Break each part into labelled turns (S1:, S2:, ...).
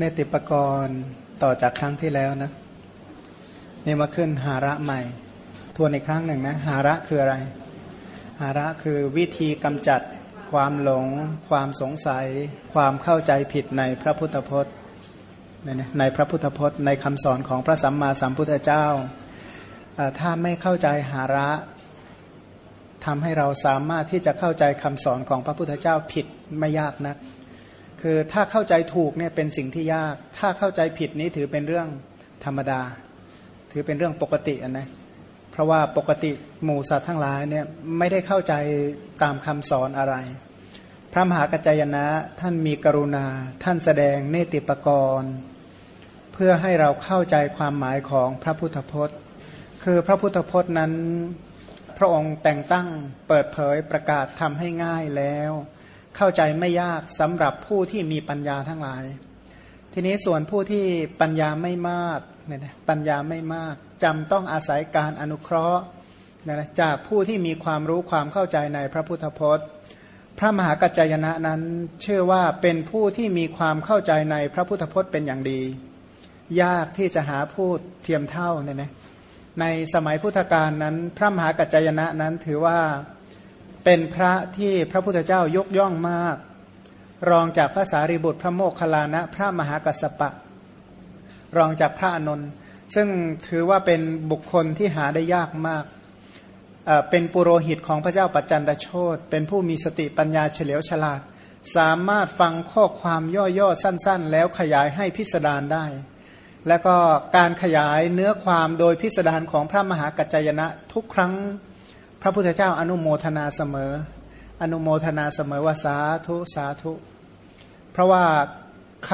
S1: เนติปกรณ์ต่อจากครั้งที่แล้วนะนี่มาขึ้นหาระใหม่ ทวนอีกครั้งหนึ่งนะ หาระคืออะไร หาระคือวิธีกำจัดความหลง ความสงสัย ความเข้าใจผิดในพระพุทธพจน์ ในพระพุทธพจน์ ในคำสอนของพระสัมมาสัมพุทธเจ้า ถ้าไม่เข้าใจหาระทำให้เราสามารถที่จะเข้าใจคำสอนของพระพุทธเจ้าผิดไม่ยากนะัก คือถ้าเข้าใจถูกเนี่ยเป็นสิ่งที่ยาก ถ้าเข้าใจผิดนี้ถือเป็นเรื่องธรรมดา ถือเป็นเรื่องปกตินะเพราะว่าปกติหมู่สัตว์ทั้งหลายเนี่ยไม่ได้เข้าใจตามคำสอนอะไร พระมหากัจจยนะท่านมีกรุณา ท่านแสดงเนติปกรณ์เพื่อให้เราเข้าใจความหมายของพระพุทธพจน์ คือพระพุทธพจน์นั้น พระองค์แต่งตั้งเปิดเผยประกาศทำให้ง่ายแล้ว เข้าใจไม่ยากสำหรับผู้ที่มีปัญญาทั้งหลาย ทีนี้ส่วนผู้ที่ปัญญาไม่มากเนี่ยนะปัญญาไม่มากจำต้องอาศัยการอนุเคราะห์นะจากผู้ที่มีความรู้ความเข้าใจในพระพุทธพจน์ พระมหากัจจยนะนั้นเชื่อว่าเป็นผู้ที่มีความเข้าใจในพระพุทธพจน์เป็นอย่างดี ยากที่จะหาผู้เทียมเท่าเนี่ยนะในสมัยพุทธกาลนั้น พระมหากัจจยนะนั้นถือว่า เป็นพระที่พระพุทธเจ้ายกย่องมาก รองจากพระสารีบุตรพระโมคคัลลานะ พระมหากัสสปะ รองจากพระอนนท์ซึ่งถือว่าเป็นบุคคลที่หาได้ยากมาก เป็นปุโรหิตของพระเจ้าปัจจันตโชตเป็นผู้มีสติปัญญาเฉลียวฉลาด สามารถฟังข้อความย่อๆ สั้นๆ แล้วขยายให้พิสดารได้ แล้วก็การขยายเนื้อความโดยพิสดารของพระมหากัจจยนะทุกครั้ง พระพุทธเจ้าอนุโมทนาเสมอ อนุโมทนาเสมอว่าสาธุสาธุ เพราะว่าค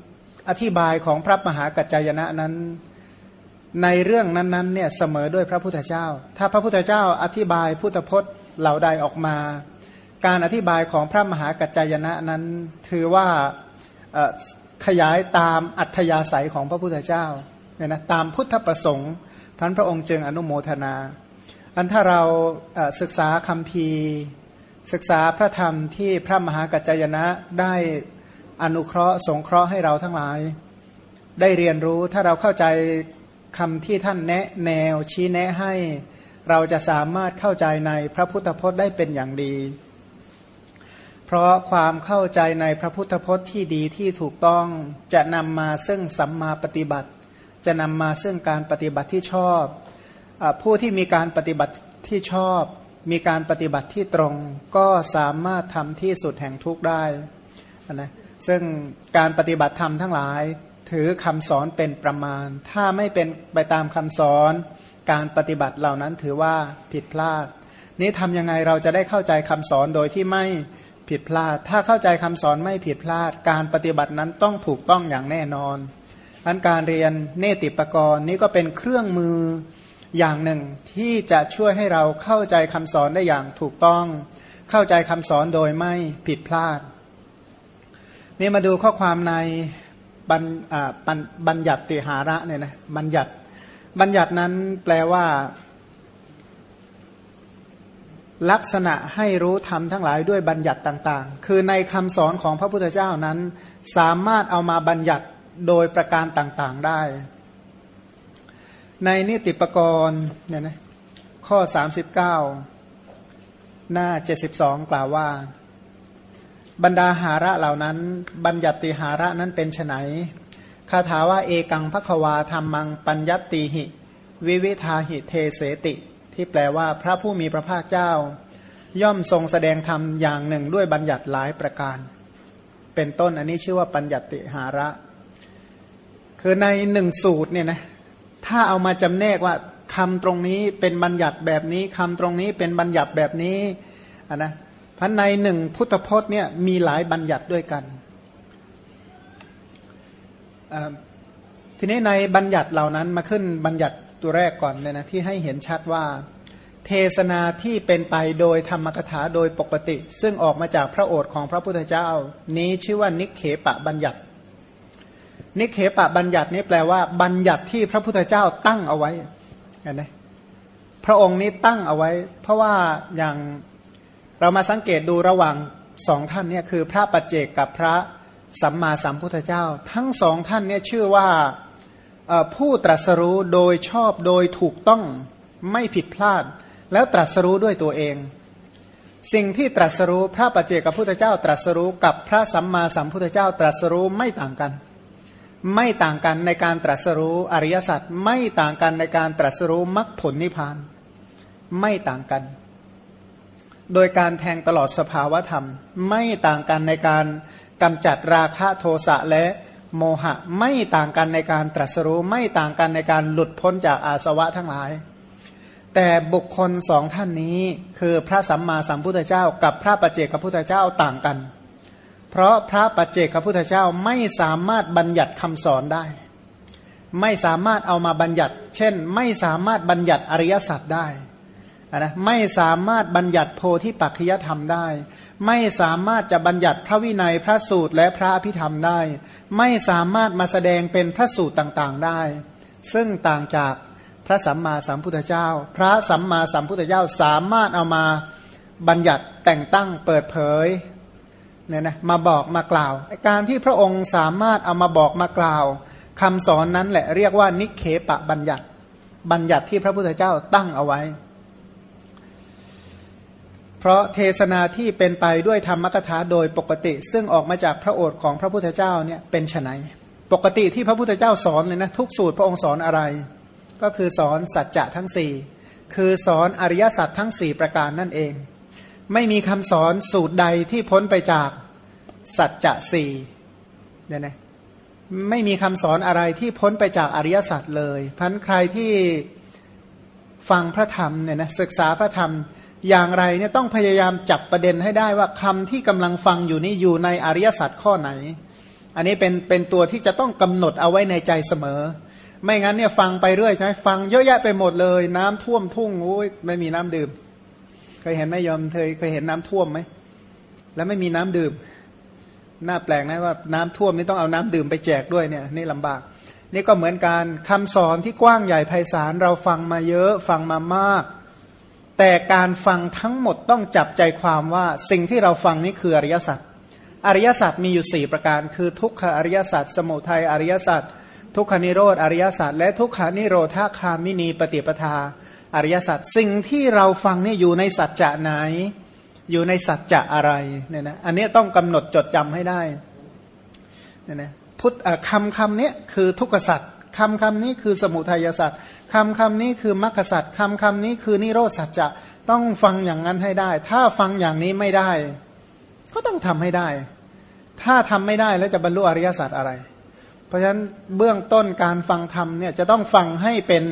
S1: ำอธิบายของพระมหากัจจายนะนั้น ในเรื่องนั้นๆเนี่ยเสมอด้วยพระพุทธเจ้า ถ้าพระพุทธเจ้าอธิบายพุทธพจน์เหล่าใดออกมา การอธิบายของพระมหากัจจายนะนั้นถือว่าขยายตามอัธยาศัยของพระพุทธเจ้าเนี่ยนะตามพุทธประสงค์พันพระองค์จึงอนุโมทนา อันถ้าเราศึกษาคำพีศึกษาพระธรรมที่พระมหากัจจยนะได้อนุเคราะห์สงเคราะห์ให้เราทั้งหลาย ได้เรียนรู้ถ้าเราเข้าใจคำที่ท่านแนะแนวชี้แนะให้ เราจะสามารถเข้าใจในพระพุทธพจน์ได้เป็นอย่างดี เพราะความเข้าใจในพระพุทธพจน์ที่ดีที่ถูกต้องจะนำมาซึ่งสัมมาปฏิบัติ จะนำมาซึ่งการปฏิบัติที่ชอบ ผู้ที่มีการปฏิบัติที่ชอบ มีการปฏิบัติที่ตรง ก็สามารถทำที่สุดแห่งทุกได้นะซึ่งการปฏิบัติธรรมทั้งหลาย ถือคำสอนเป็นประมาณ ถ้าไม่เป็นไปตามคำสอน การปฏิบัติเหล่านั้นถือว่าผิดพลาด นี้ทำยังไงเราจะได้เข้าใจคำสอนโดยที่ไม่ผิดพลาด ถ้าเข้าใจคำสอนไม่ผิดพลาด การปฏิบัตินั้นต้องถูกต้องอย่างแน่นอนอันการเรียนเนติปกรณ์นี้ก็เป็นเครื่องมือ อย่างหนึ่งที่จะช่วยให้เราเข้าใจคำสอนได้อย่างถูกต้อง เข้าใจคำสอนโดยไม่ผิดพลาด นี่มาดูข้อความในบัญบัญญัติติหาระเนี่ยนะบัญญัติบัญญัตินั้นแปลว่า ลักษณะให้รู้ธรรมทั้งหลายด้วยบัญญัติต่าง ๆ คือในคำสอนของพระพุทธเจ้านั้น สามารถเอามาบัญญัติโดยประการต่างๆได้ ในนิติปกรณ์เนี่ยนะข้อ 39 หน้า 72 กล่าวว่า บรรดาหาระเหล่านั้น บัญญัติหาระนั้นเป็นไนคาถาว่าเอกังพควาธรรมัง ปัญญติหิ วิวิทาหิเทเสติ ที่แปลว่าพระผู้มีพระภาคเจ้า ย่อมทรงแสดงธรรมอย่างหนึ่งด้วยบัญญัติหลายประการ เป็นต้นอันนี้ชื่อว่าปัญญัติหาระ คือในหนึ่งสูตรเนี่ยนะ ถ้าเอามาจำแนกว่าคำตรงนี้เป็นบัญญัติแบบนี้คำตรงนี้เป็นบัญญัติแบบนี้นนะพันในหนึ่งพุทธพจน์เนี่ยมีหลายบัญญัติด้วยกัน ทีนี้ในบัญญัติเหล่านั้นมาขึ้นบัญญัติตัวแรกก่อนเลยนะที่ให้เห็นชัดว่า เทศนาที่เป็นไปโดยธรรมกถาโดยปกติ ซึ่งออกมาจากพระโอษฐ์ของพระพุทธเจ้า นี้ชื่อว่านิเขปะบัญญัติ นิเคปะบัญญัตินี้แปลว่า บัญญัติที่พระพุทธเจ้าตั้งเอาไว้เห็นไหมพระองค์นี้ตั้งเอาไว้ เพราะว่าอย่างเรามาสังเกตดูระหว่างสองท่านเนี่ยคือพระปัจเจกกับพระสัมมาสัมพุทธเจ้า ทั้งสองท่านเนี่ยชื่อว่าผู้ตรัสรู้โดยชอบโดยถูกต้องไม่ผิดพลาด แล้วตรัสรู้ด้วยตัวเอง สิ่งที่ตรัสรู้พระปัจเจกพุทธเจ้าตรัสรู้กับพระสัมมาสัมพุทธเจ้าตรัสรู้ไม่ต่างกัน ไม่ต่างกันในการตรัสรู้อริยสัจไม่ต่างกันในการตรัสรู้มรรคผลนิพพาน ไม่ต่างกัน โดยการแทงตลอดสภาวธรรม ไม่ต่างกันในการกำจัดราคะโทสะและโมหะ ไม่ต่างกันในการตรัสรู้ไม่ต่างกันในการหลุดพ้นจากอาสวะทั้งหลาย แต่บุคคลสองท่านนี้คือพระสัมมาสัมพุทธเจ้ากับพระปัจเจกพุทธเจ้าต่างกันเพราะพระปัจเจกพุทธเจ้าไม่สามารถบัญญัติคำสอนได้ ไม่สามารถเอามาบัญญัติ เช่น ไม่สามารถบัญญัติอริยสัจได้นะไม่สามารถบัญญัติโพธิปัจจยธรรมได้ ไม่สามารถจะบัญญัติพระวินัยพระสูตรและพระอภิธรรมได้ ไม่สามารถมาแสดงเป็นพระสูตรต่างๆได้ ซึ่งต่างจากพระสัมมาสัมพุทธเจ้า พระสัมมาสัมพุทธเจ้าสามารถเอามาบัญญัติแต่งตั้งเปิดเผย เนี่ยนะมาบอกมากล่าว การที่พระองค์สามารถเอามาบอกมากล่าวคำสอนนั้นแหละเรียกว่านิเคปะบัญญัติ บัญญัติที่พระพุทธเจ้าตั้งเอาไว้ เพราะเทศนาที่เป็นไปด้วยธรรมกถาโดยปกติ ซึ่งออกมาจากพระโอษฐ์ของพระพุทธเจ้าเนี่ยเป็นไนปกติที่พระพุทธเจ้าสอนเลยนะทุกสูตรพระองค์สอนอะไร ก็คือสอนสัจจะทั้งสี่คือสอนอริยสัจทั้งสี่ประการนั่นเอง ไม่มีคำสอนสูตรใดที่พ้นไปจากสัจจะสี่เนี่ยนะไม่มีคำสอนอะไรที่พ้นไปจากอริยสัจเลยพันใครที่ฟังพระธรรมเนี่ยนะศึกษาพระธรรมอย่างไรเนี่ยต้องพยายามจับประเด็นให้ได้ว่าคำที่กำลังฟังอยู่นี้อยู่ในอริยสัจข้อไหน อันนี้เป็นเป็นตัวที่จะต้องกำหนดเอาไว้ในใจเสมอ ไม่งั้นเนี่ยฟังไปเรื่อยใช่ไหมฟังเยอะแยะไปหมดเลย น้ำท่วมทุ่งโอ้ยไม่มีน้ำดื่ม เคยเห็นไหมยอมเคยเคยเห็นน้ำท่วมไหมแล้วไม่มีน้ำดื่มน่าแปลกนะว่าน้ำท่วมนี่ต้องเอาน้ำดื่มไปแจกด้วยเนี่ยนี่ลำบาก นี่ก็เหมือนการคำสอนที่กว้างใหญ่ไพศาลเราฟังมาเยอะฟังมามาก แต่การฟังทั้งหมดต้องจับใจความว่าสิ่งที่เราฟังนี่คืออริยสัจอริยสัจมีอยู่ 4 ประการ คือทุกขอริยสัจสมุทัยอริยสัจทุกขานิโรธอริยสัจและทุกขานิโรธาคามินีปฏิปทา อริยสัจสิ่งที่เราฟังนี่อยู่ในสัจจะไหน อยู่ในสัจจะอะไรเนี่ยนะอันนี้ต้องกำหนดจดจำให้ได้เนี่ยนะพุทธคำคำนี้คือทุกขสัจคำคำนี้คือสมุทัยสัจคำคำนี้คือมรรคสัจคำคำนี้คือนิโรธสัจจะต้องฟังอย่างนั้นให้ได้ ถ้าฟังอย่างนี้ไม่ได้ ก็ต้องทำให้ได้ ถ้าทำไม่ได้แล้วจะบรรลุอริยสัจอะไร เพราะฉะนั้นเบื้องต้นการฟังธรรมเนี่ยจะต้องฟังให้เป็น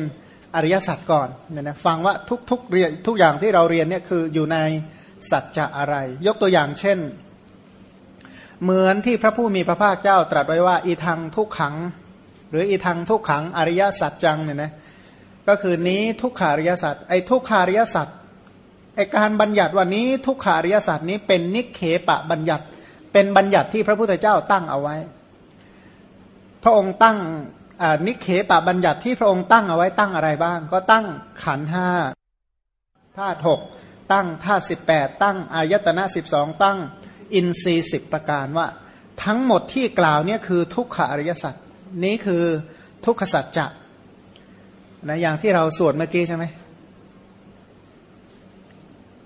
S1: อริยสัจก่อนเนี่ยนะฟังว่าทุกๆเรียนทุกอย่างที่เราเรียนเนี่ยคืออยู่ในสัจจะอะไร ยกตัวอย่างเช่น เหมือนที่พระผู้มีพระภาคเจ้าตรัสไว้ว่า อีทางทุกขัง หรืออีทางทุกขังอริยสัจจังเนี่ยนะก็คือนี้ทุกขาริยสัจไอ้ทุกขาริยสัจไอ้การบัญญัติวันนี้ทุกขาริยสัจนี้เป็นนิเคปะบัญญัติเป็นบัญญัติที่พระพุทธเจ้าตั้งเอาไว้ พระองค์ตั้ง นิเคปะบัญญัติที่พระองค์ตั้งเอาไว้ตั้งอะไรบ้าง ก็ตั้งขันห้าธาตุหกตั้งธาตุสิบแปดตั้งอายตนะสิบสองตั้งอินทรีสิบประการว่า ทั้งหมดที่กล่าวเนี่ยคือทุกขาริยสัจนี้คือทุกขสัจจะนะอย่างที่เราสวดเมื่อกี้ใช่ไหม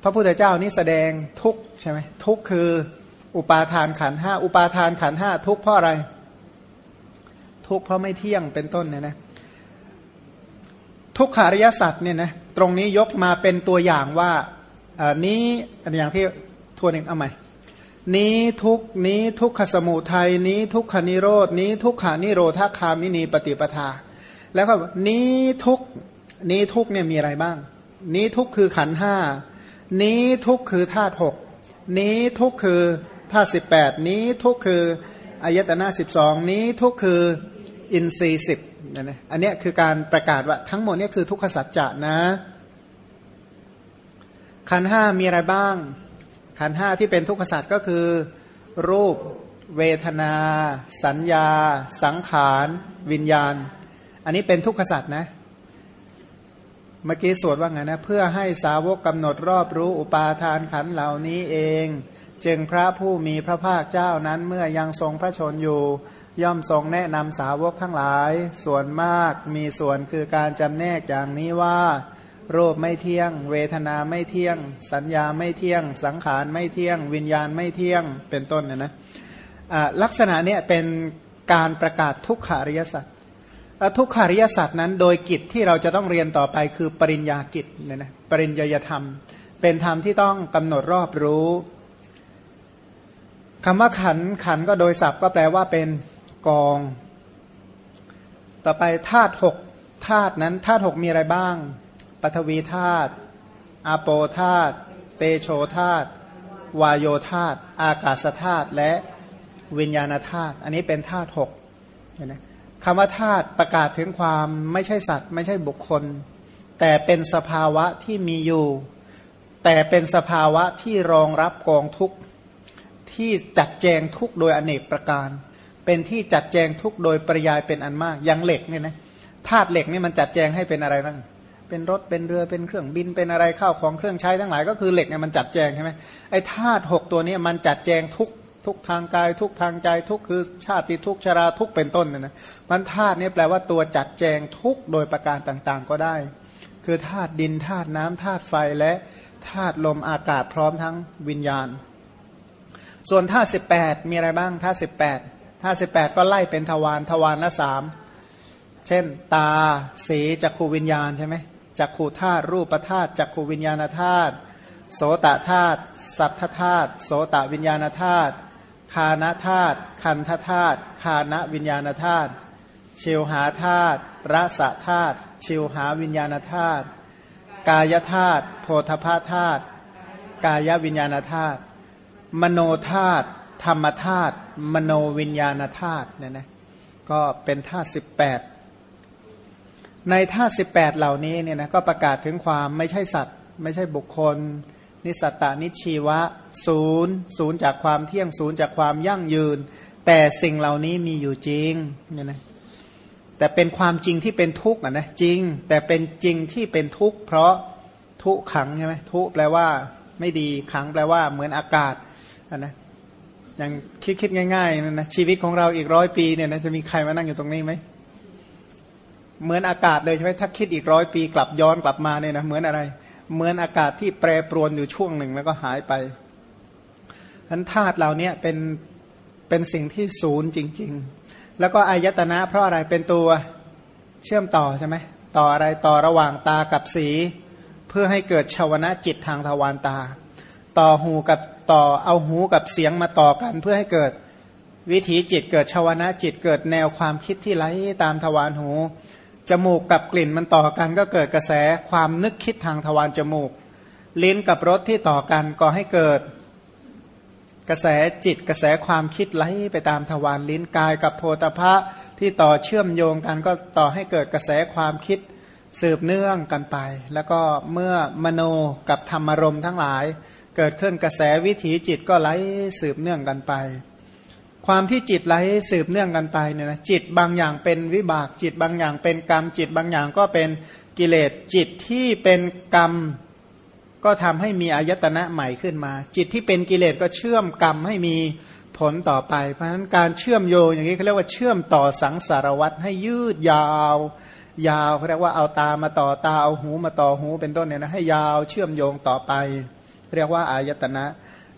S1: พระพุทธเจ้านี่แสดงทุกใช่ไหมทุกคืออุปาทานขันห้าอุปาทานขันห้าทุกเพราะอะไร ทุกเพราะไม่เที่ยงเป็นต้นเนี่ยนะทุกขาริยสัตว์เนี่ยนะตรงนี้ยกมาเป็นตัวอย่างว่าอันนี้อันอย่างที่ทวนเองเอาใหม่นี้ทุกนี้ทุกขสมุทัยนี้ทุกขานิโรดนี้ทุกขานิโรธาคามินีปฏิปทา แล้วก็นี้ทุกนี้ทุกเนี่ยมีอะไรบ้าง นี้ทุกคือขันห้านี้ทุกคือธาตุหกนี้ทุกคือธาตุสิบแปดนี้ทุกคืออายตนะสิบสองนี้ทุกคือ อินทรีย์สิบนะอันนี้คือการประกาศว่าทั้งหมดนี้คือทุกขสัจจะนะขันห้ามีอะไรบ้าง ขันห้าที่เป็นทุกขสัจก็คือ รูป เวทนา สัญญา สังขาร วิญญาณ อันนี้เป็นทุกขสัตว์นะเมื่อกี้สวดว่าไงนะ เพื่อให้สาวกกำหนดรอบรู้อุปาทานขันเหล่านี้เอง จึงพระผู้มีพระภาคเจ้านั้นเมื่อยังทรงพระชนอยู่ ย่อมทรงแนะนำสาวกทั้งหลาย ส่วนมากมีส่วนคือการจำแนกอย่างนี้ว่ารูปไม่เที่ยง เวทนาไม่เที่ยง สัญญาไม่เที่ยง สังขารไม่เที่ยง วิญญาณไม่เที่ยงเป็นต้นนะนะลักษณะเนี้ยเป็นการประกาศทุกขาริยสัจทุกขาริยสัจนั้นโดยกิจที่เราจะต้องเรียนต่อไปคือปริญญากิจเนี่ยนะปริญญาธรรม เป็นธรรมที่ต้องกำหนดรอบรู้ คำว่าขันขันก็โดยศัพท์ก็แปลว่าเป็นกอง ต่อไปธาตุหกธาตุนั้นธาตุหกมีอะไรบ้างปฐวีธาตุอาโปธาตุเตโชธาตุวายโยธาตุอากาศธาตุและวิญญาณธาตุอันนี้เป็นธาตุหกเห็นไหมคำว่าธาตุประกาศถึงความไม่ใช่สัตว์ ไม่ใช่บุคคล แต่เป็นสภาวะที่มีอยู่ แต่เป็นสภาวะที่รองรับกองทุกข ที่จัดแจงทุกโดยอเนกประการ เป็นที่จัดแจงทุกโดยปริยายเป็นอันมากอย่างเหล็กเนี่ยนะธาตุเหล็กนี่มันจัดแจงให้เป็นอะไรบ้างเป็นรถเป็นเรือเป็นเครื่องบินเป็นอะไรข้าวของเครื่องใช้ทั้งหลายก็คือเหล็กเนี่ยมันจัดแจงใช่ไหมไอ้ธาตุหกตัวนี้มันจัดแจงทุกทุกทางกายทุกทางใจทุกคือชาติทุกชราทุกเป็นต้นนะนะมันธาตุนี่แปลว่าตัวจัดแจงทุกโดยประการต่างๆก็ได้ คือธาตุดินธาตุน้ำธาตุไฟและธาตุลมอากาศพร้อมทั้งวิญญาณ ส่วนธาสิบแปดมีอะไรบ้างธาสิบแปดธาสิบแปดก็ไล่เป็นทวารทวารละสามเช่น ตา สีจักขูวิญญาณใช่ไหมจักขูธาตุรูปธาตุจักขูวิญญาณธาตุโสตธาตุสัทธธาตุโสตวิญญาณธาตุคานธาตุคันธธาตุคานวิญญาณธาตุชิวหาธาตุรสธาตุชิวหาวิญญาณธาตุกายธาตุโพธพาธาตุกายวิญญาณธาตุ มโนธาตุธรรมธาตุมโนวิญญาณธาตุเนี่ยนะก็เป็นธาตุสิบแปดในท่าสิบแปดเหล่านี้เนี่ยนะก็ประกาศถึงความไม่ใช่สัตว์ ไม่ใช่บุคคล นิสตานิชีวะศูนย์ศูนย์จากความเที่ยงศูนย์จากความยั่งยืน แต่สิ่งเหล่านี้มีอยู่จริงเนี่ยนะแต่เป็นความจริงที่เป็นทุกข์นะจริง แต่เป็นจริงที่เป็นทุกข์เพราะทุขังใช่ไหมทุแปลว่าไม่ดีขังแปลว่าเหมือนอากาศ นะอย่างคิดคิดง่ายๆนะชีวิตของเราอีกร้อยปีเนี่ยนะจะมีใครมานั่งอยู่ตรงนี้ไหมเหมือนอากาศเลยใช่ไหมถ้าคิดอีกร้อยปีกลับย้อนกลับมาเนี่ยนะเหมือนอะไร เหมือนอากาศที่แปรปรวนอยู่ช่วงหนึ่งแล้วก็หายไปทั้นธาตุเหล่านี้เป็นเป็นสิ่งที่ศูนย์จริง ๆ แล้วก็อายตนะ เพราะอะไรเป็นตัวเชื่อมต่อใช่ไหมต่ออะไรต่อระหว่างตากับสี เพื่อให้เกิดชาวนะจิตทางทวารตา ต่อหูกับต่อเอาหูกับเสียงมาต่อกันเพื่อให้เกิดวิถีจิตเกิดชาวนะจิตเกิดแนวความคิดที่ไหลตามทวารหู จมูกกับกลิ่นมันต่อกันก็เกิดกระแสความนึกคิดทางทวารจมูก ลิ้นกับรสที่ต่อกันก็ให้เกิด กระแสจิตกระแสความคิดไหลไปตามทวารลิ้นกายกับโพธพะที่ต่อเชื่อมโยงกันก็ต่อให้เกิดกระแสความคิดสืบเนื่องกันไป แล้วก็เมื่อมโนกับธรรมรมทั้งหลาย เกิดขึ้นกระแสวิถีจิตก็ไหลสืบเนื่องกันไป ความที่จิตไหลสืบเนื่องกันไปเนี่ยนะจิตบางอย่างเป็นวิบากจิตบางอย่างเป็นกรรมจิตบางอย่างก็เป็นกิเลสจิตที่เป็นกรรมก็ทำให้มีอายตนะใหม่ขึ้นมา จิตที่เป็นกิเลสก็เชื่อมกรรมให้มีผลต่อไป เพราะฉะนั้นการเชื่อมโยงอย่างนี้เขาเรียกว่าเชื่อมต่อสังสารวัตรให้ยืดยาว ยาวเขาเรียกว่าเอาตามาต่อตาเอาหูมาต่อหูเป็นต้นเนี่ยนะให้ยาวเชื่อมโยงต่อไป เรียกว่าอายตนะ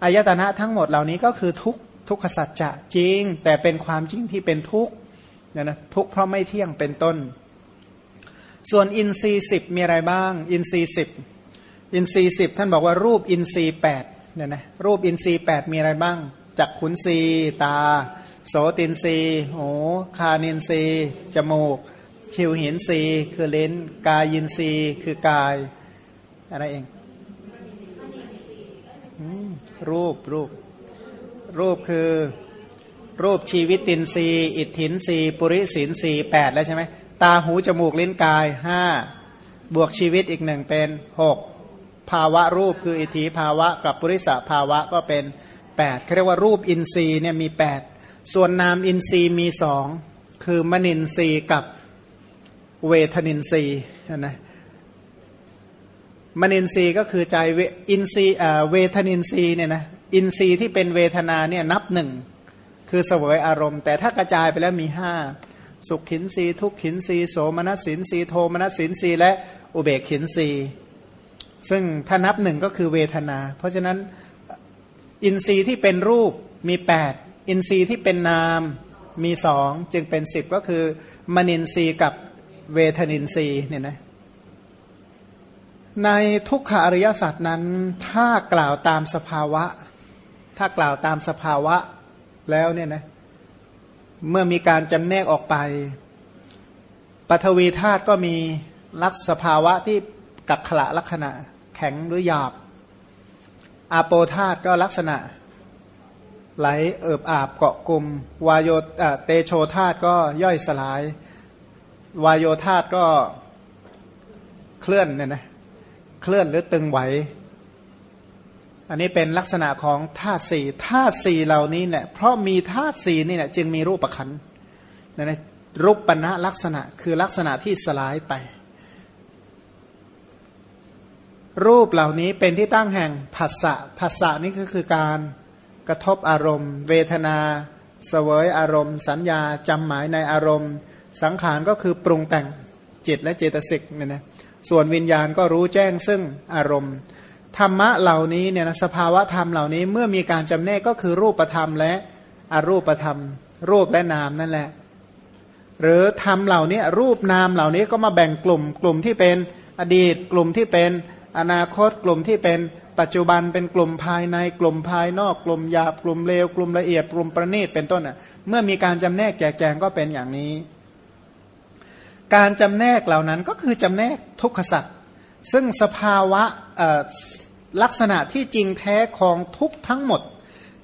S1: อายตนะทั้งหมดเหล่านี้ก็คือทุกทุกขสัจจะจริง แต่เป็นความจริงที่เป็นทุกข์นะนะทุกข์เพราะไม่เที่ยงเป็นต้น ส่วนอินทรีย์สิบมีอะไรบ้าง อินทรีย์สิบอินทรีย์สิบท่านบอกว่ารูปอินทรีย์แปดเนี่ยนะรูปอินทรีย์แปดมีอะไรบ้างจักขุนทรีย์ตา โสตินทรีย์หูฆานินทรีย์จมูกชิวหินทรีย์คือลิ้นกายินทรีย์คือกายอะไรเอง รูปรูป รูปคือรูปชีวิตินทรีย์อิตถินทรีย์ปุริสินทรีย์แปดแล้วใช่ไหมตาหูจมูกลิ้นกายห้าบวกชีวิตอีกหนึ่งเป็นหกภาวะรูปคืออิตถีภาวะกับปุริสภาวะก็เป็นแปดเรียกว่ารูปอินทรีย์เนี่ยมีแปดส่วนนามอินทรีย์มีสองคือมนินทรีย์กับเวทนินทรีย์นะ มนินทรีย์ก็คือใจเวอินทรีย์เวทนินทรีย์เนี่ยนะอินทรีย์ที่เป็นเวทนาเนี่ยนับหนึ่งคือเสวยอารมณ์ แต่ถ้ากระจายไปแล้วมีห้าสุขินทรีย์ทุกขินทรีย์โสมนัสสินทรีย์โทมนัสสินทรีย์และอุเบกขินทรีย์ซึ่งถ้านับหนึ่งก็คือเวทนา เพราะฉะนั้นอินทรีย์ที่เป็นรูปมีแปดอินทรีย์ที่เป็นนามมีสองจึงเป็นสิบก็คือมนินทรีย์กับเวทนินทรีย์เนี่ยนะ ในทุกขอริยศาสัจนั้น ถ้ากล่าวตามสภาวะ ถ้ากล่าวตามสภาวะแล้วเนี่ยนะเมื่อมีการจำแนกออกไปปฐวีธาตุก็มีลักษสภาวะที่กักขละลักษณะ แข็งหรือหยาบอาโปธาตุก็ลักษณะ ไหลเอิบอาบเกาะกลุ่มวายโยเตโชธาตุก็ย่อยสลาย วายโยธาตุก็เคลื่อนเนี่ยนะ เคลื่อนหรือตึงไหว อันนี้เป็นลักษณะของธาตุสี่ธาตุสี่เหล่านี้เนี่ยเพราะมีธาตุสี่นี่เนี่ยจึงมีรูปประคันนะรูปปณะลักษณะคือลักษณะที่สลายไป รูปเหล่านี้เป็นที่ตั้งแห่งผัสสะผัสสะนี่ก็คือการกระทบอารมณ์ เวทนาเสวยอารมณ์ สัญญาจำหมายในอารมณ์ สังขารก็คือปรุงแต่งจิตและเจตสิกเนี่ยนะ ส่วนวิญญาณก็รู้แจ้งซึ่งอารมณ์ ธรรมะเหล่านี้เนี่ยนะสภาวะธรรมเหล่านี้เมื่อมีการจำแนกก็คือรูปธรรมและอรูปธรรม รูปและนามนั่นแหละ หรือธรรมเหล่านี้รูปนามเหล่านี้ก็มาแบ่งกลุ่มกลุ่มที่เป็นอดีต กลุ่มที่เป็นอนาคตกลุ่มที่เป็นปัจจุบันเป็นกลุ่มภายในกลุ่มภายนอกกลุ่มหยาบกลุ่มเลวกลุ่มละเอียดกลุ่มประณีตเป็นต้นอะเมื่อมีการจำแนกแจกแจงก็เป็นอย่างนี้ การจำแนกเหล่านั้นก็คือจำแนกทุกขสัตว์ซึ่งสภาวะลักษณะที่จริงแท้ของทุกทั้งหมด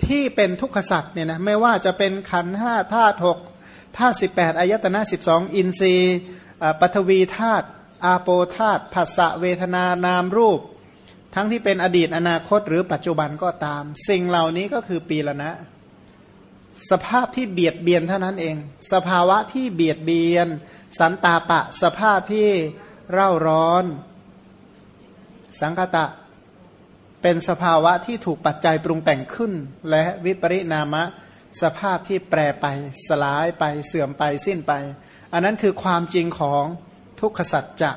S1: ที่เป็นทุกขสัตว์เนี่ยนะไม่ว่าจะเป็นขันห้าธาตุหกธาตุสิบแปดอายตนะสิบสองอินทรีย์ปัทวีธาตุอาโปธาตุผัสสะเวทนานามรูป ทั้งที่เป็นอดีตอนาคตหรือปัจจุบันก็ตาม สิ่งเหล่านี้ก็คือปีละนะ สภาพที่เบียดเบียนเท่านั้นเอง สภาวะที่เบียดเบียน สันตาปะ สภาพที่เร่าร้อน สังคตะ เป็นสภาวะที่ถูกปัจจัยปรุงแต่งขึ้น และวิปริณามะ สภาพที่แปรไป สลายไปเสื่อมไปสิ้นไป อันนั้นคือความจริงของทุกขสัจจะ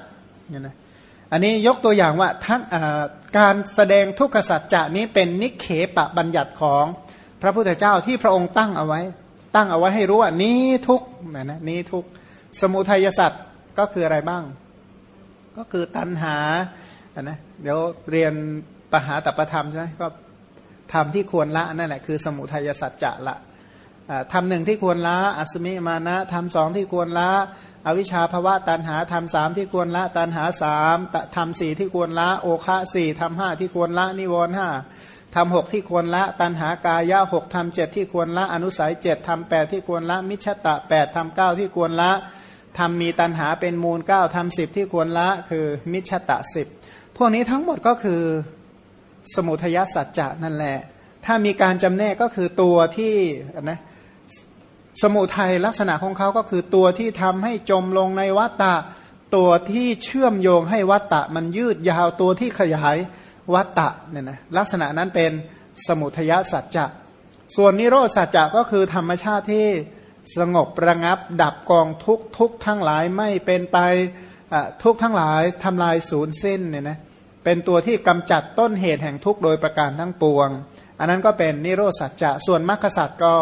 S1: เนี่ยนะอันนี้ยกตัวอย่างว่าทั้งการแสดงทุกขสัจจะนี้เป็นนิเคปะบัญญัติของ พระพุทธเจ้าที่พระองค์ตั้งเอาไว้ ตั้งเอาไว้ให้รู้ว่านี้ทุกนะนะนี้ทุกสมุทัยสัจก็คืออะไรบ้าง ก็คือตัณหาอะนะเดี๋ยวเรียนปหาตประธรรมใช่ไหมก็ทำที่ควรละนั่นแหละคือสมุทัยสัจจะละทำหนึ่งที่ควรละอัศมิมานะทำสองที่ควรละอวิชชาภวะตันหาทำสามที่ควรละตันหาสามทำสี่ที่ควรละ โอคะสี่ทำห้าที่ควรละนิวรห้า ทำหกที่ควรละ ตันหากายะหกทำเจ็ดที่ควรละ อนุสัยเจ็ดทำแปดที่ควรละ มิชตะแปดทำเก้าที่ควรละทำมีตันหาเป็นมูลเก้าทำสิบที่ควรละคือมิชตะสิบพวกนี้ทั้งหมดก็คือสมุทยสัจจะนั่นแหละ ถ้ามีการจำแนกก็คือตัวที่นะสมุทัยลักษณะของเขาก็คือตัวที่ทำให้จมลงในวัตตะ ตัวที่เชื่อมโยงให้วัตตะมันยืดยาวตัวที่ขยาย วัตตะเนี่ยนะลักษณะนั้นเป็นสมุทยสัจจะ ส่วนนิโรธสัจจะก็คือธรรมชาติที่สงบระงับ ดับกองทุกทุกทั้งหลายไม่เป็นไปทุกทั้งหลายทำลายศูนย์สิ้นเนี่ยนะเป็นตัวที่กำจัดต้นเหตุแห่งทุกโดยประการทั้งปวง อันนั้นก็เป็นนิโรธสัจจะ ส่วนมรรคสัจก็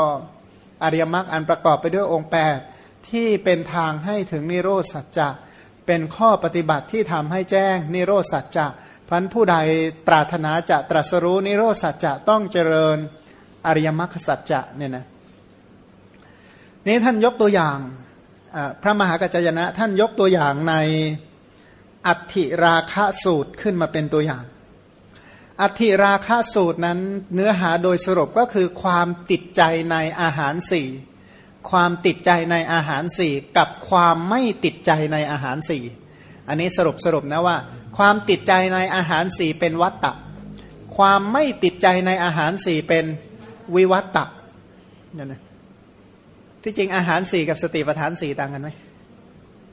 S1: อริยมรรคอันประกอบไปด้วยองค์ 8 ที่เป็นทางให้ถึงนิโรธสัจจะ เป็นข้อปฏิบัติที่ทำให้แจ้งนิโรธสัจจะ พันผู้ใดปรารถนาจะตรัสรู้นิโรธสัจจะต้องเจริญอริยมรรคสัจจะเนี่ยนะนี้ท่านยกตัวอย่างพระมหากัจจยนะ ท่านยกตัวอย่างในอัติราคะสูตรขึ้นมาเป็นตัวอย่างอธิราคาสูตรนั้นเนื้อหาโดยสรุปก็คือความติดใจในอาหารสี่ความติดใจในอาหารสี่กับความไม่ติดใจในอาหารสี่อันนี้สรุปสรุปนะว่า ความติดใจในอาหารสี่เป็นวัตตะ ความไม่ติดใจในอาหารสี่เป็นวิวัตตะนี่ยนะที่จริงอาหารสี่กับสติปัฏฐานสี่ต่างกันไหม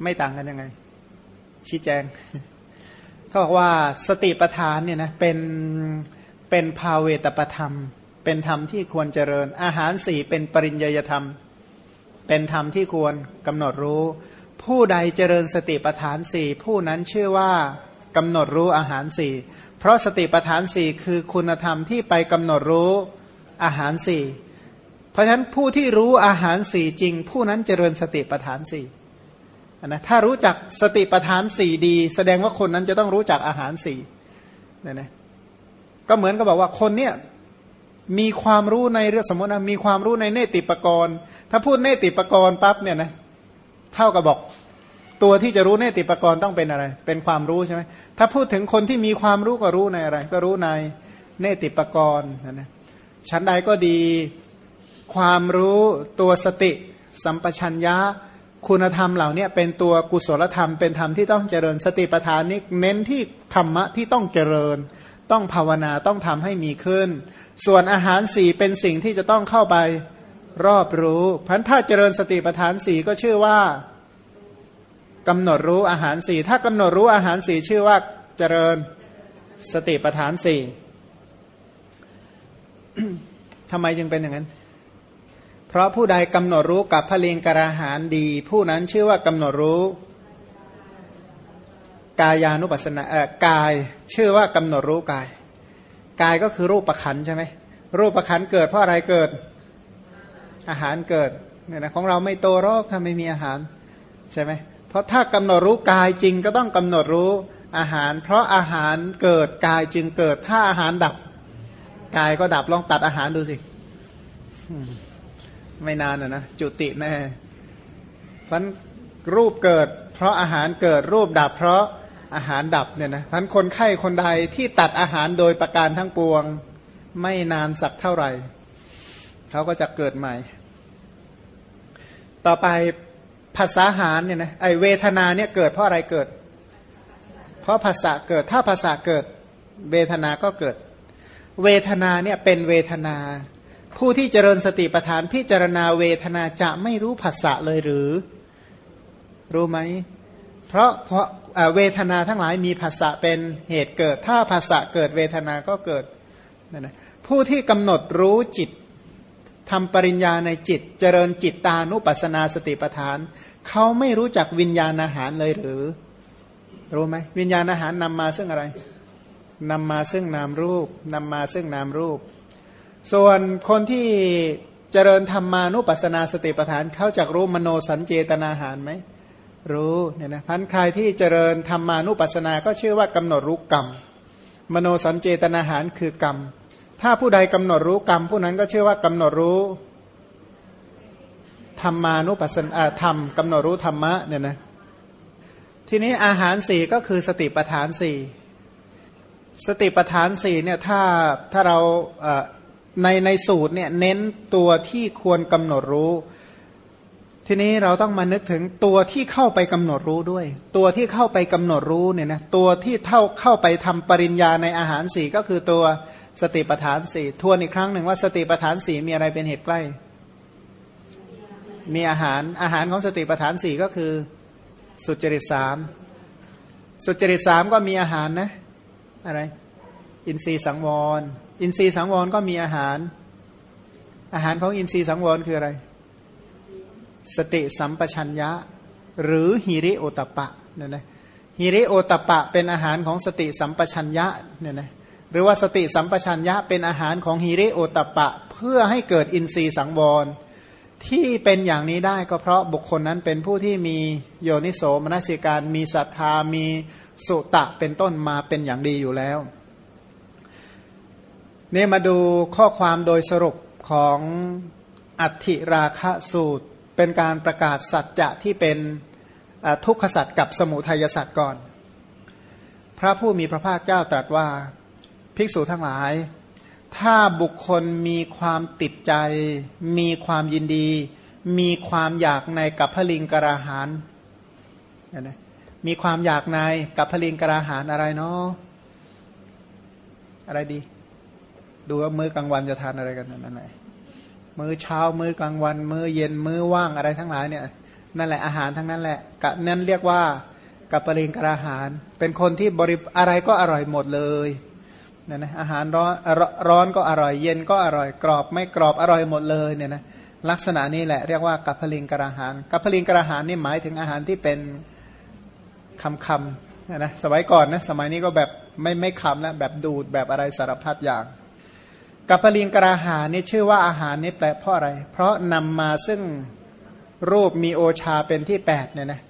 S1: ไม่ต่างกันยังไง ชี้แจงเขาบอกว่าสติปทานเนี่ยนะเป็นเป็นภาเวตประธรรม เป็นธรรมที่ควรเจริญ อาหารสี่เป็นปริญญยธรรม เป็นธรรมที่ควรกำหนดรู้ ผู้ใดเจริญสติปัฏฐานสี่ผู้นั้นชื่อว่า กำหนดรู้อาหารสี่เพราะสติปัฏฐานสี่คือคุณธรรมที่ไปกำหนดรู้อาหารสี่เพราะฉะนั้นผู้ที่รู้อาหารสี่จริง ผู้นั้นเจริญสติปัฏฐานสี่นะถ้ารู้จักสติปัฏฐานสี่ดี แสดงว่าคนนั้นจะต้องรู้จักอาหารสี่เนี่ยนะก็เหมือนกับบอกว่าคนเนี่ยมีความรู้ในเรื่องสมมตินะมีความรู้ในเนติปกรณ์ถ้าพูดเนติปกรณ์ปั๊บเนี่ยนะเท่ากับบอก ตัวที่จะรู้เนติปกรณ์ต้องเป็นอะไร เป็นความรู้ใช่ไหมถ้าพูดถึงคนที่มีความรู้ก็รู้ในอะไร ก็รู้ในเนติปกรณ์นะชั้นใดก็ดี ความรู้ตัวสติ สัมปชัญญะคุณธรรมเหล่านี้เป็นตัวกุศลธรรมเป็นธรรมที่ต้องเจริญสติปัฏฐานนี้เน้นที่ธรรมะที่ต้องเจริญ ต้องภาวนาต้องทำให้มีขึ้น ส่วนอาหารสี่เป็นสิ่งที่จะต้องเข้าไปรอบรู้พันถ้าเจริญสติปัฏฐานสี่ก็ชื่อว่า กำหนดรู้อาหารสี่ถ้ากำหนดรู้อาหารสี่ชื่อว่าเจริญสติปัฏฐานสี่ทำไมจึงเป็นอย่างนั้น เพราะผู้ใดกำหนดรู้กับพลิงกราหารดี ผู้นั้นชื่อว่ากำหนดรู้ กายานุปัสสนาเอ่อกาย ชื่อว่ากำหนดรู้กาย กายก็คือรูปประคันใช่ไหมรูปประคันเกิดเพราะอะไรเกิด อาหารเกิดเนี่ยนะของเราไม่โตรอกถ้าไม่มีอาหารใช่ไหม เพราะถ้ากำหนดรู้กายจริงก็ต้องกำหนดรู้อาหาร เพราะอาหารเกิดกายจึงเกิด ถ้าอาหารดับ กายก็ดับลองตัดอาหารดูสิไม่นานนะนะจุติแน่พันรูปเกิด เพราะอาหารเกิดรูปดับ เพราะอาหารดับเนี่ยนะพันคนไข้คนใดที่ตัดอาหารโดยประการทั้งปวง ไม่นานสักเท่าไหร่เขาก็จะเกิดใหม่ ต่อไป ภาษาหารเนี่ยนะไอเวทนาเนี่ยเกิดเพราะอะไรเกิด เพราะภาษาเกิด ถ้าภาษาเกิด เวทนาก็เกิด เวทนาเนี่ยเป็นเวทนา ผู้ที่เจริญสติปัฏฐานพิจารณาเวทนาจะไม่รู้ภาษาเลยหรือ รู้ไหมเพราะเพราะเวทนาทั้งหลายมีภาษาเป็นเหตุเกิด ถ้าภาษาเกิดเวทนาก็เกิดนั่นนะผู้ที่กำหนดรู้จิตทำปริญญาในจิต เจริญจิตตานุปัสนาสติปัฏฐาน เขาไม่รู้จักวิญญาณอาหารเลยหรือ รู้ไหมวิญญาณอาหารนำมาซึ่งอะไรนำมาซึ่งนามรูปนำมาซึ่งนามรูป ส่วนคนที่เจริญธรรมานุปัสนาสติปัฏฐานเขาจักรู้มโนสัญเจตนาหารไหมรู้เนี่ยนะพันใครที่เจริญธรรมานุปัสนาก็ชื่อว่ากำหนดรู้กรรม มโนสัญเจตนาหารคือกรรม ถ้าผู้ใดกำหนดรู้กรรม ผู้นั้นก็ชื่อว่ากำหนดรู้ ธรรมานุปัสสนาธรรมกำหนดรู้ธรรมะเนี่ยนะทีนี้อาหารสี่ก็คือสติปัฏฐานสี่สติปัฏฐานสี่เนี่ยถ้าถ้าเราในในสูตรเนี่ยเน้นตัวที่ควรกำหนดรู้ ทีนี้เราต้องมานึกถึงตัวที่เข้าไปกำหนดรู้ด้วย ตัวที่เข้าไปกำหนดรู้เนี่ยนะตัวที่เท่าเข้าไปทำปริญญาในอาหารสี่ก็คือตัวสติปัฏฐานสี่ทวนอีกครั้งหนึ่งว่าสติปัฏฐานสี่มีอะไรเป็นเหตุใกล้ มีอาหารอาหารของสติปัฏฐานสี่ก็คือ สุจริตสามสุจริตสามก็มีอาหารนะ อะไร อินทรีย์สังวร อินทรีย์สังวรก็มีอาหาร อาหารของอินทรีย์สังวรคืออะไร สติสัมปชัญญะ หรือหิริโอตตัปปะเนี่ยนะหิริโอตตัปปะเป็นอาหารของสติสัมปชัญญะเนี่ยนะหรือว่าสติสัมปชัญญะเป็นอาหารของหิริโอตตัปปะ เพื่อให้เกิดอินทรีย์สังวร ที่เป็นอย่างนี้ได้ก็เพราะบุคคลนั้นเป็นผู้ที่มีโยนิโสมนสิการ มีศรัทธามีสุตะเป็นต้นมาเป็นอย่างดีอยู่แล้ว นี่มาดูข้อความโดยสรุปของอัติราคะสูตร เป็นการประกาศสัจจะที่เป็นทุกขสัจกับสมุทัยสัจก่อน พระผู้มีพระภาคเจ้าตรัสว่า ภิกษุทั้งหลาย ถ้าบุคคลมีความติดใจ มีความยินดี มีความอยากในกับพลิงกราหานนะมีความอยากในกับพลิงกราหานอะไรเนาะอะไรดี ดูว่ามื้อกลางวันจะทานอะไรกันนั่นไหนมื้อเช้ามื้อกลางวัน มื้อเย็นมื้อว่างอะไรทั้งหลายเนี่ย นั่นแหละอาหารทั้งนั้นแหละกะนั่นเรียกว่ากับปริงกราหานเป็นคนที่บริอะไรก็อร่อยหมดเลย เนี่ยนะอาหารร้อนร้อนก็อร่อยเย็นก็อร่อยกรอบไม่กรอบอร่อยหมดเลยเนี่ยนะลักษณะนี้แหละเรียกว่ากัพลิงกระหารกัพลิงกระหารนี่หมายถึงอาหารที่เป็นคำคำนะสมัยก่อนนะสมัยนี้ก็แบบไม่ไม่คำแล้วแบบดูดแบบอะไรสารพัดอย่างกัพลิงกระหารนี่ชื่อว่าอาหารนี้แปลเพราะอะไร เพราะนำมาซึ่งรูปมีโอชาเป็นที่แปดเนี่ยนะ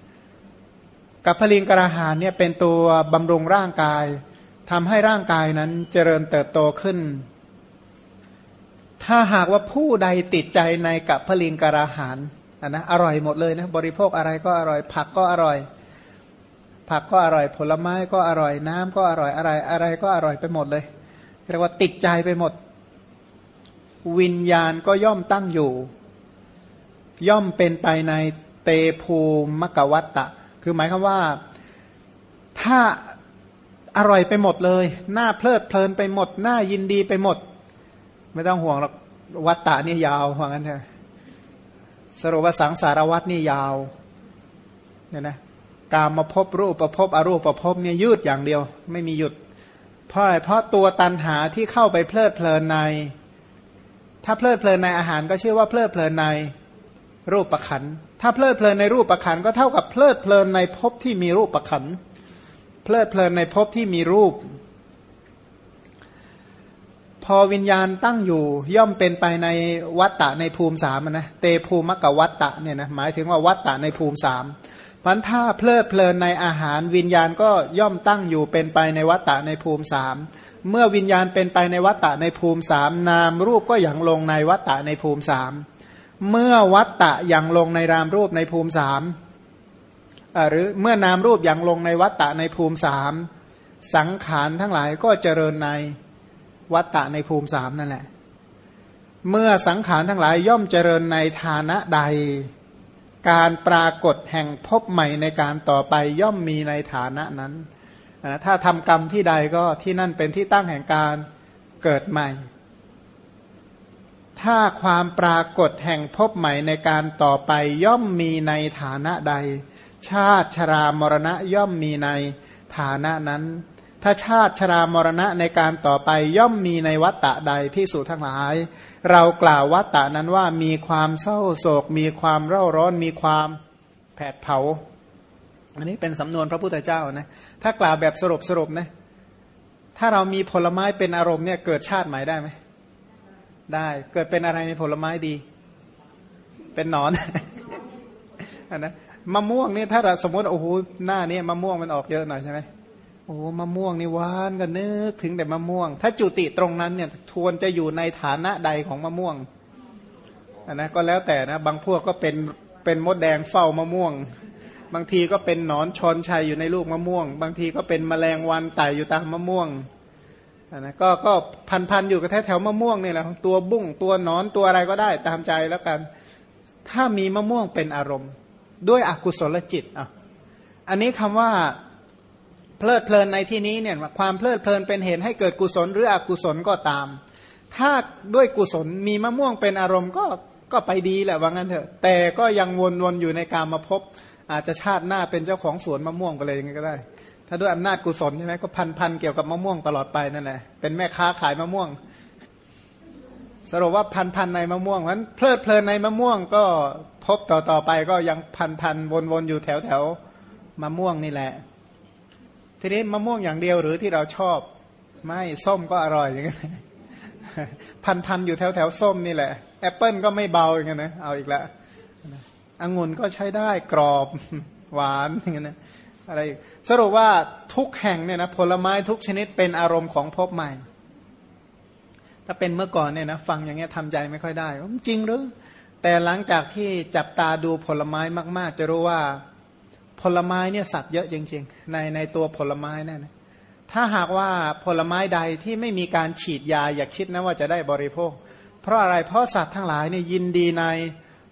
S1: กัพลิงกระหารเนี่ยเป็นตัวบำรุงร่างกาย ทำให้ร่างกายนั้นเจริญเติบโตขึ้น ถ้าหากว่าผู้ใดติดใจในกับพลิงกราหารนนะอร่อยหมดเลยนะบริโภคอะไรก็อร่อย ผักก็อร่อย ผักก็อร่อย ผลไม้ก็อร่อย น้ำก็อร่อยอะไรอะไรก็อร่อยไปหมดเลยเรียกว่าติดใจไปหมด วิญญาณก็ย่อมตั้งอยู่ ย่อมเป็นไปในเตภูมกวัตตะ คือหมายความว่าถ้า อร่อยไปหมดเลย หน้าเพลิดเพลินไปหมด หน้ายินดีไปหมด ไม่ต้องห่วงหรอกวัตตะนี่ยาวว่างั้นเถอะสรุปว่าสังสารวัตนี่ยาวเนี่ยนะการมาพบรูปประพบอรูปประพบเนี่ยยืดอย่างเดียว ไม่มีหยุด เพราะอะไรเพราะตัวตันหาที่เข้าไปเพลิดเพลินใน ถ้าเพลิดเพลินในอาหารก็ชื่อว่าเพลิดเพลินในรูปประขันถ้าเพลิดเพลินในรูปประขันก็เท่ากับเพลิดเพลินในภพที่มีรูปประขันเพลิดเพลินในภพที่มีรูป พอวิญญาณตั้งอยู่ย่อมเป็นไปในวัตตะในภูมิสามนะเตภูมิกับวัตตะเนี่ยนะหมายถึงว่าวัตตะในภูมิสามพันถ้าเพลิดเพลินในอาหารวิญญาณก็ย่อมตั้งอยู่เป็นไปในวัตตะในภูมิสามเมื่อวิญญาณเป็นไปในวัตตะในภูมิสามนามรูปก็อย่างลงในวัตตะในภูมิสามเมื่อวัตตะอย่างลงในรามรูปในภูมิสาม หรือเมื่อนามรูปอย่างลงในวัตตะในภูมิสามสังขารทั้งหลายก็เจริญในวัตตะในภูมิสามนั่นแหละ เมื่อสังขารทั้งหลายย่อมเจริญในฐานะใด การปรากฏแห่งพบใหม่ในการต่อไปย่อมมีในฐานะนั้น ถ้าทำกรรมที่ใดก็ที่นั่นเป็นที่ตั้งแห่งการเกิดใหม่ ถ้าความปรากฏแห่งพบใหม่ในการต่อไปย่อมมีในฐานะใด ชาติชรามรณะย่อมมีในฐานะนั้น ถ้าชาติชรามรณะในการต่อไปย่อมมีในวัตตะใดพิสูจทั้งหลาย เรากล่าววัตตะนั้นว่ามีความเศร้าโศก มีความเร่าร้อนมีความแผดเผา อันนี้เป็นสำนวนพระพุทธเจ้านะ ถ้ากล่าวแบบสรุปสรุปนะ ถ้าเรามีผลไม้เป็นอารมณ์เนี่ยเกิดชาติใหม่ได้ไหม ได้ เกิดเป็นอะไรในผลไม้ดี เป็นนอนอนนะ มะม่วงนี่ถ้าเราสมมติโอ้โหหน้านี้มะม่วงมันออกเยอะหน่อยใช่ไหมโอ้มะม่วงนี่หวานกันนึกถึงแต่มะม่วง ถ้าจุติตรงนั้นเนี่ยทวนจะอยู่ในฐานะใดของมะม่วงอันนะก็แล้วแต่นะบางพวกก็เป็นเป็นมดแดงเฝ้ามะม่วง บางทีก็เป็นหนอนชอนชัยอยู่ในลูกมะม่วง บางทีก็เป็นแมลงวันไต่อยู่ตามมะม่วงอันนะก็ก็พันพันอยู่กับแถวแถวมะม่วงนี่แหละตัวบุ้งตัวหนอนตัวอะไรก็ได้ตามใจแล้วกัน ถ้ามีมะม่วงเป็นอารมณ์ ด้วยอกุศลจิตอะอันนี้คำว่าเพลิดเพลินในที่นี้เนี่ยความเพลิดเพลินเป็นเหตุให้เกิดกุศลหรืออกุศลก็ตาม ถ้าด้วยกุศลมีมะม่วงเป็นอารมณ์ก็ก็ไปดีแหละว่างั้นเถอะ แต่ก็ยังวนๆอยู่ในการมาพบ อาจจะชาติหน้าเป็นเจ้าของสวนมะม่วงไปเลยยังไงก็ได้ ถ้าด้วยอำนาจกุศลใช่ไหมก็พันพันเกี่ยวกับมะม่วงตลอดไปนั่นแหละเป็นแม่ค้าขายมะม่วง สรุปว่าพันพันในมะม่วงนั้นเพลิดเพลินในมะม่วงก็พบต่อต่อไปก็ยังพันพันวนๆอยู่แถวแถวมะม่วงนี่แหละ ทีนี้มะม่วงอย่างเดียวหรือที่เราชอบ ไม่ส้มก็อร่อยอย่างเงี้พันพันอยู่แถวแถวส้มนี่แหละแอปเปิลก็ไม่เบาอย่างเงี้นะเอาอีกแล้วองุ่นก็ใช้ได้กรอบหวานอย่างเงี้นะอะไรสรุปว่าทุกแห่งเนี่ยนะผลไม้ทุกชนิดเป็นอารมณ์ของพบใหม่ ถ้าเป็นเมื่อก่อนเนี่ยนะฟังอย่างเงี้ยทำใจไม่ค่อยได้จริงหรือ แต่หลังจากที่จับตาดูผลไม้มาก ๆ จะรู้ว่าผลไม้เนี่ยสัตว์เยอะจริง ๆ ในในตัวผลไม้นั่นนะถ้าหากว่าผลไม้ใดที่ไม่มีการฉีดยาอย่าคิดนะว่าจะได้บริโภค เพราะอะไรเพราะสัตว์ทั้งหลายเนี่ยยินดีใน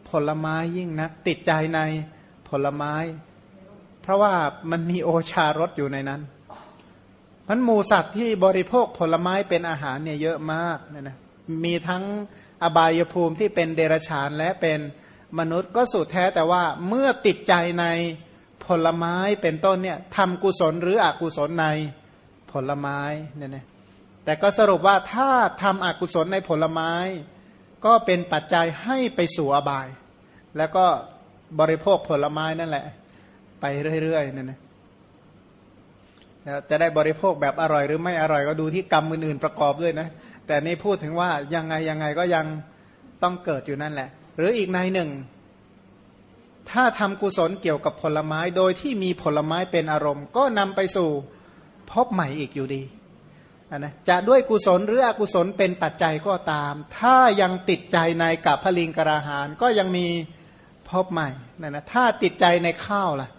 S1: ผลไม้ยิ่งนะติดใจในผลไม้ เพราะว่ามันมีโอชารสอยู่ในนั้น มันหมูสัตว์ที่บริโภคผลไม้เป็นอาหารเนี่ยเยอะมากนะนะมีทั้งอบายภูมิที่เป็นเดรัจฉานและเป็นมนุษย์ก็สุดแท้แต่ว่าเมื่อติดใจในผลไม้เป็นต้นเนี่ยทำกุศลหรืออกุศลในผลไม้เนี่ยนะแต่ก็สรุปว่าถ้าทำอกุศลในผลไม้ ก็เป็นปัจจัยให้ไปสู่อบาย แล้วก็บริโภคผลไม้นั่นแหละ ไปเรื่อยๆเนั่นนะ จะได้บริโภคแบบอร่อยหรือไม่อร่อยก็ดูที่กรรมอื่นๆประกอบด้วยนะ แต่นี่พูดถึงว่ายังไงยังไงก็ยังต้องเกิดอยู่นั่นแหละ หรืออีกในหนึ่ง ถ้าทำกุศลเกี่ยวกับผลไม้โดยที่มีผลไม้เป็นอารมณ์ ก็นำไปสู่พบใหม่อีกอยู่ดีนนะจะด้วยกุศลหรืออกุศลเป็นปัจจัยก็ตาม ถ้ายังติดใจในกับพลิงกราหานก็ยังมีพบใหม่นะนะถ้าติดใจในข้าวล่ะ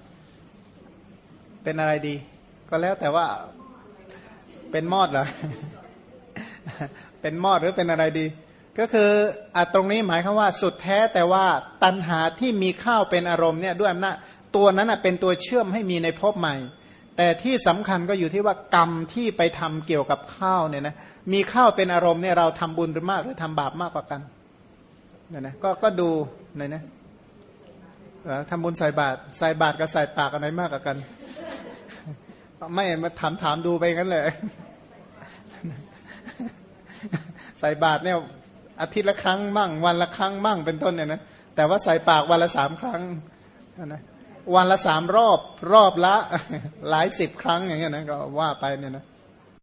S1: เป็นอะไรดี ก็แล้วแต่ว่าเป็นมอดเหรอ เป็นมอดหรือเป็นอะไรดี ก็คืออตรงนี้หมายความว่าสุดแท้แต่ว่าตัณหาที่มีข้าวเป็นอารมณ์เนี่ยด้วยอำนาจตัวนั้นเป็นตัวเชื่อมให้มีในภพใหม่ แต่ที่สำคัญก็อยู่ที่ว่ากรรมที่ไปทำเกี่ยวกับข้าวเนี่ยนะมีข้าวเป็นอารมณ์เนี่ยเราทำบุญหรือมากหรือทำบาปมากกว่ากันเนี่ยนะก็ก็ดูหน่ยนะทำบุญใส่บาตรใส่บาตรกับใส่ปากอะไรมากกว่ากัน ไม่มาถามถามดูไปงั้นเลย ใส่บาตรเนี่ย อาทิตย์ละครั้งมั่ง วันละครั้งมั่งเป็นต้นเนี่ยนะแต่ว่าใส่ปากวันละสามครั้งนะวันละสามรอบรอบละหลายสิบครั้งอย่างเงี้ยนะก็ว่าไปเนี่ยนะ